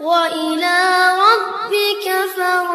وإلى ربك فارغب.